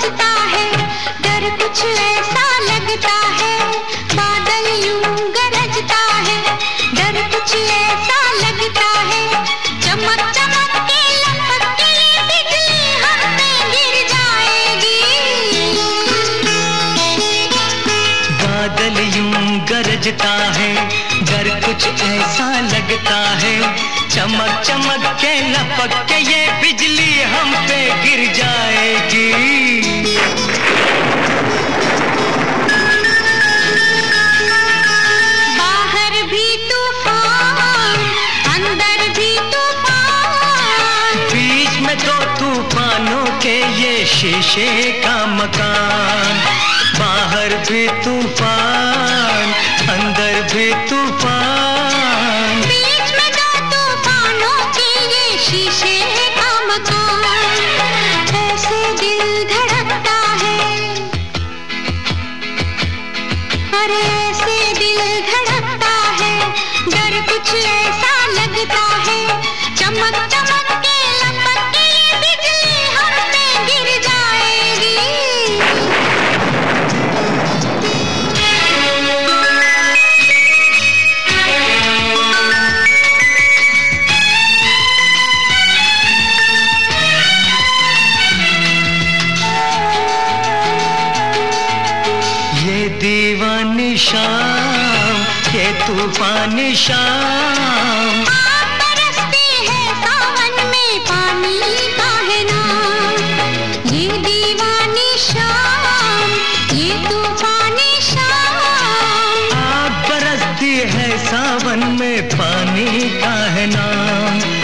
डर कुछ ऐसा लगता है, बादल यूँ गरजता है, डर कुछ ऐसा लगता है, चमक चमक के गिर जाएगी। बादल यूँ गरजता है, डर कुछ ऐसा लगता है, चमक चमक के लपक के ये भी तूफ़ान। बीच में दो तूफानों के ये शीशे का मकान। बाहर भी तूफ़ान अंदर भी तूफ़ान। बीच में दो तूफानों के ये शीशे का मकान। ऐसे दिल धड़कता है। अरे ऐसे दिल धड़कता है। डर कुछ ऐसा दीवानी शाम ये तूफानी शाम। बरसते हैं सावन में पानी का है नाम। ये दीवानी शाम ये तूफानी शाम। आप बरसती है सावन में पानी का है नाम।